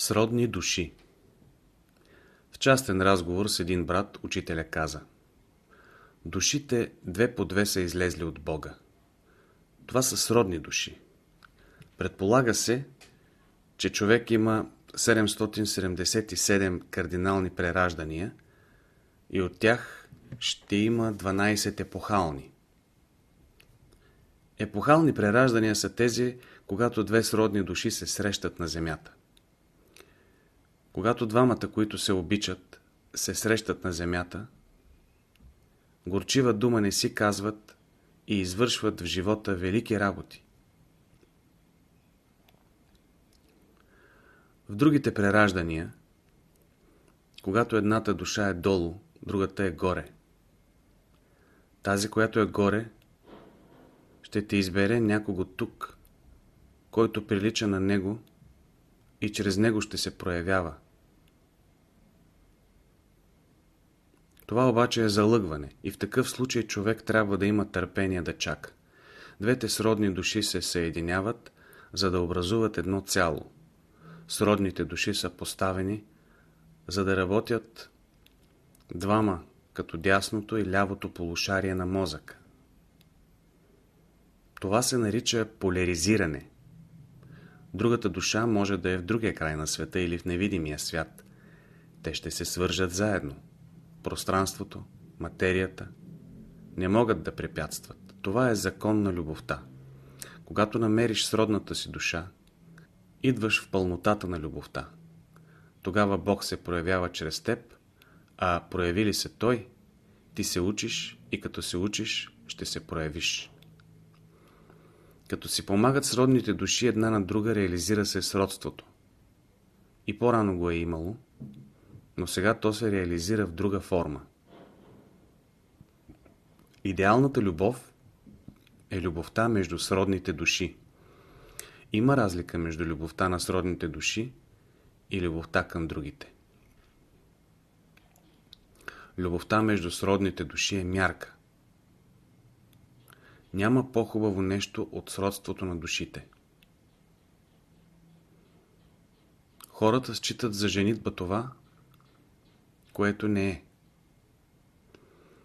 Сродни души В частен разговор с един брат, учителя каза Душите две по две са излезли от Бога. Това са сродни души. Предполага се, че човек има 777 кардинални прераждания и от тях ще има 12 епохални. Епохални прераждания са тези, когато две сродни души се срещат на земята. Когато двамата, които се обичат, се срещат на земята, горчива дума не си казват и извършват в живота велики работи. В другите прераждания, когато едната душа е долу, другата е горе. Тази, която е горе, ще те избере някого тук, който прилича на него и чрез него ще се проявява. Това обаче е залъгване и в такъв случай човек трябва да има търпение да чака. Двете сродни души се съединяват, за да образуват едно цяло. Сродните души са поставени, за да работят двама, като дясното и лявото полушарие на мозъка. Това се нарича поляризиране. Другата душа може да е в другия край на света или в невидимия свят. Те ще се свържат заедно. Пространството, материята не могат да препятстват. Това е закон на любовта. Когато намериш сродната си душа, идваш в пълнотата на любовта. Тогава Бог се проявява чрез теб, а прояви ли се Той, ти се учиш и като се учиш, ще се проявиш. Като си помагат сродните души една на друга, реализира се сродството. И по-рано го е имало, но сега то се реализира в друга форма. Идеалната любов е любовта между сродните души. Има разлика между любовта на сродните души и любовта към другите. Любовта между сродните души е мярка. Няма по-хубаво нещо от сродството на душите. Хората считат за женитба това, което не е.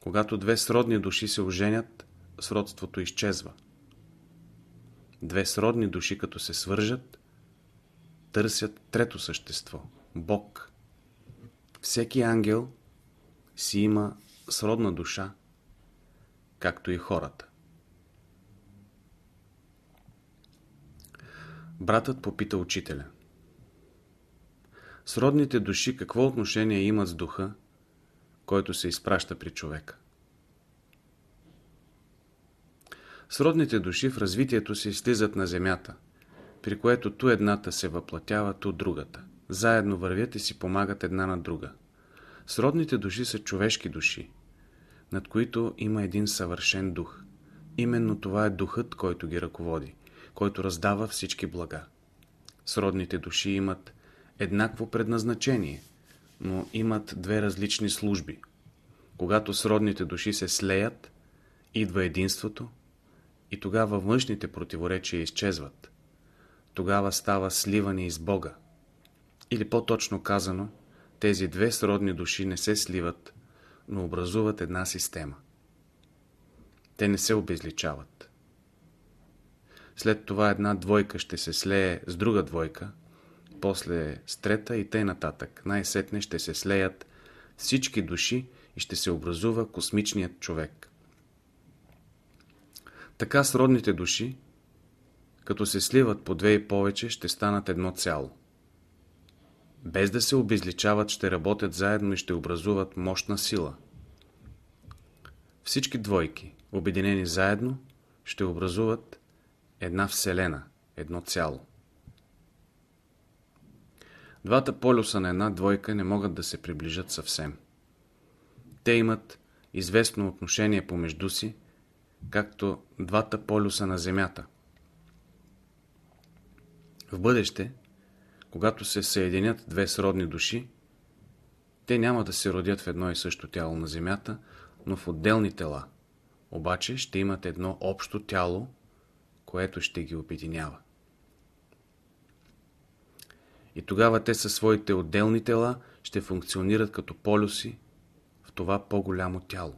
Когато две сродни души се оженят, сродството изчезва. Две сродни души, като се свържат, търсят трето същество – Бог. Всеки ангел си има сродна душа, както и хората. Братът попита учителя. Сродните души какво отношение имат с духа, който се изпраща при човека? Сродните души в развитието си слизат на земята, при което ту едната се въплатява, ту другата. Заедно вървят и си помагат една на друга. Сродните души са човешки души, над които има един съвършен дух. Именно това е духът, който ги ръководи който раздава всички блага. Сродните души имат еднакво предназначение, но имат две различни служби. Когато сродните души се слеят, идва единството и тогава външните противоречия изчезват. Тогава става сливане из Бога. Или по-точно казано, тези две сродни души не се сливат, но образуват една система. Те не се обезличават. След това една двойка ще се слее с друга двойка, после с трета и тъй нататък. Най-сетне ще се слеят всички души и ще се образува космичният човек. Така сродните души, като се сливат по две и повече, ще станат едно цяло. Без да се обезличават, ще работят заедно и ще образуват мощна сила. Всички двойки, обединени заедно, ще образуват една вселена, едно цяло. Двата полюса на една двойка не могат да се приближат съвсем. Те имат известно отношение помежду си, както двата полюса на Земята. В бъдеще, когато се съединят две сродни души, те няма да се родят в едно и също тяло на Земята, но в отделни тела. Обаче ще имат едно общо тяло, което ще ги обединява. И тогава те със своите отделни тела ще функционират като полюси в това по-голямо тяло.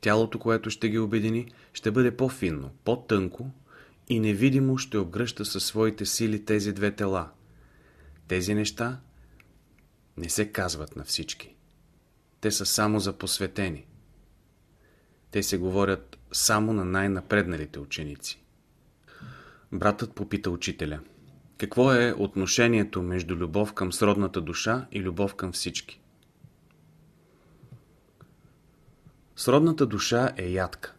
Тялото, което ще ги обедини, ще бъде по-финно, по-тънко и невидимо ще обгръща със своите сили тези две тела. Тези неща не се казват на всички. Те са само за посветени. Те се говорят само на най-напредналите ученици. Братът попита учителя. Какво е отношението между любов към сродната душа и любов към всички? Сродната душа е ядка.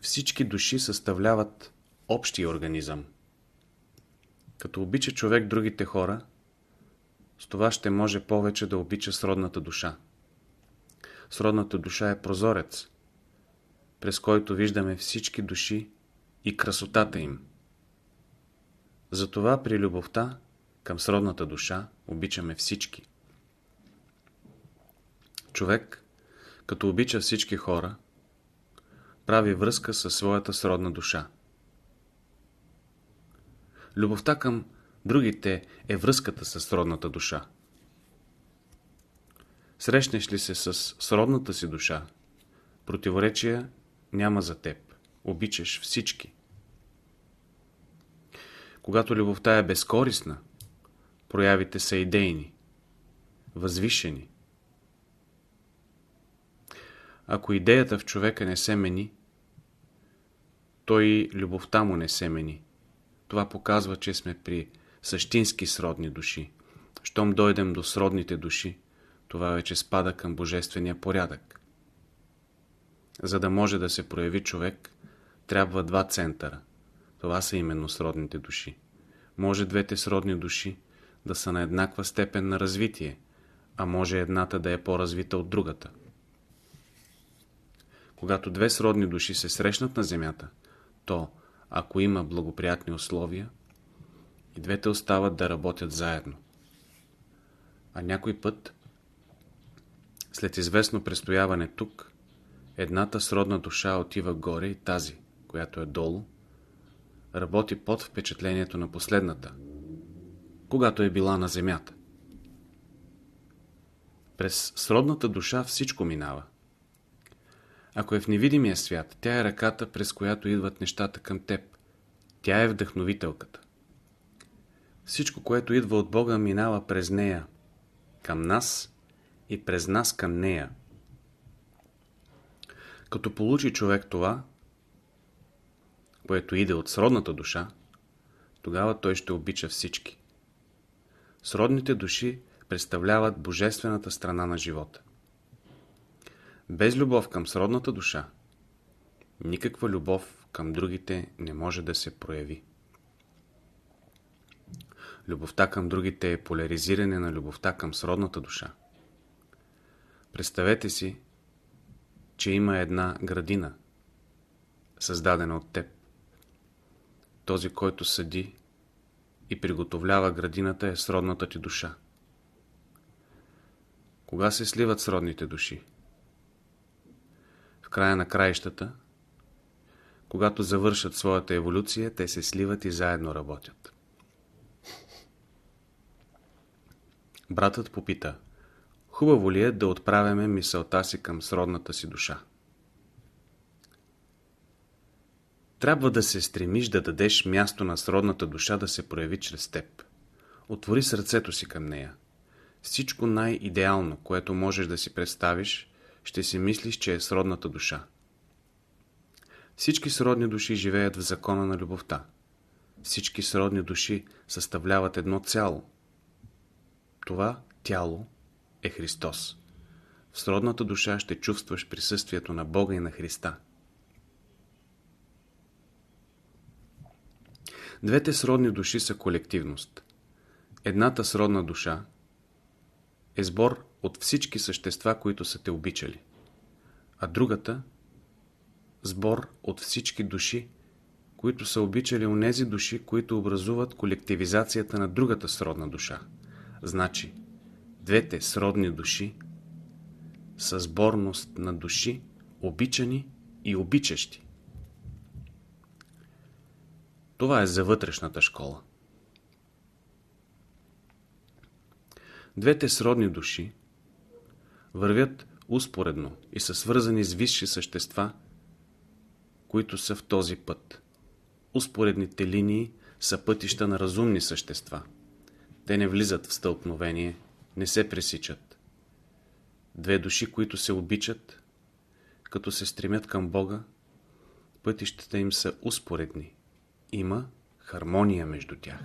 Всички души съставляват общия организъм. Като обича човек другите хора, с това ще може повече да обича сродната душа. Сродната душа е прозорец, през който виждаме всички души и красотата им. Затова при любовта към сродната душа обичаме всички. Човек, като обича всички хора, прави връзка със своята сродна душа. Любовта към другите е връзката с сродната душа. Срещнеш ли се с сродната си душа, противоречия няма за теб. Обичаш всички. Когато любовта е безкорисна, проявите са идейни, възвишени. Ако идеята в човека не се мени, то и любовта му не се мени. Това показва, че сме при същински сродни души. Щом дойдем до сродните души, това вече спада към божествения порядък. За да може да се прояви човек, трябва два центъра. Това са именно сродните души. Може двете сродни души да са на еднаква степен на развитие, а може едната да е по-развита от другата. Когато две сродни души се срещнат на Земята, то, ако има благоприятни условия, и двете остават да работят заедно. А някой път, след известно престояване тук, едната сродна душа отива горе и тази, която е долу, работи под впечатлението на последната, когато е била на земята. През сродната душа всичко минава. Ако е в невидимия свят, тя е ръката, през която идват нещата към теб. Тя е вдъхновителката. Всичко, което идва от Бога, минава през нея, към нас и през нас към нея. Като получи човек това, което иде от сродната душа, тогава той ще обича всички. Сродните души представляват божествената страна на живота. Без любов към сродната душа, никаква любов към другите не може да се прояви. Любовта към другите е поляризиране на любовта към сродната душа. Представете си, че има една градина, създадена от теб. Този, който съди и приготовлява градината е сродната ти душа. Кога се сливат сродните души? В края на краищата, когато завършат своята еволюция, те се сливат и заедно работят. Братът попита, хубаво ли е да отправяме мисълта си към сродната си душа? Трябва да се стремиш да дадеш място на сродната душа да се прояви чрез теб. Отвори сърцето си към нея. Всичко най-идеално, което можеш да си представиш, ще си мислиш, че е сродната душа. Всички сродни души живеят в закона на любовта. Всички сродни души съставляват едно цяло. Това тяло е Христос. В сродната душа ще чувстваш присъствието на Бога и на Христа. Двете сродни души са колективност. Едната сродна душа е сбор от всички същества, които са те обичали, а другата – сбор от всички души, които са обичали онези души, които образуват колективизацията на другата сродна душа. Значи, двете сродни души са сборност на души, обичани и обичащи. Това е за вътрешната школа. Двете сродни души вървят успоредно и са свързани с висши същества, които са в този път. Успоредните линии са пътища на разумни същества. Те не влизат в стълкновение, не се пресичат. Две души, които се обичат, като се стремят към Бога, пътищата им са успоредни. Има хармония между тях.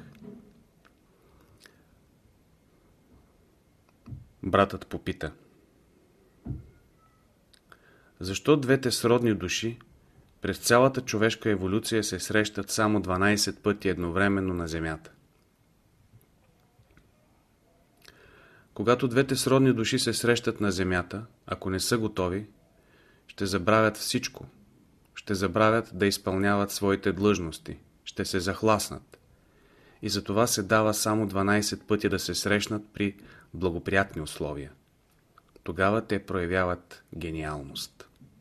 Братът попита. Защо двете сродни души през цялата човешка еволюция се срещат само 12 пъти едновременно на Земята? Когато двете сродни души се срещат на Земята, ако не са готови, ще забравят всичко. Ще забравят да изпълняват своите длъжности. Ще се захласнат. И за това се дава само 12 пъти да се срещнат при благоприятни условия. Тогава те проявяват гениалност.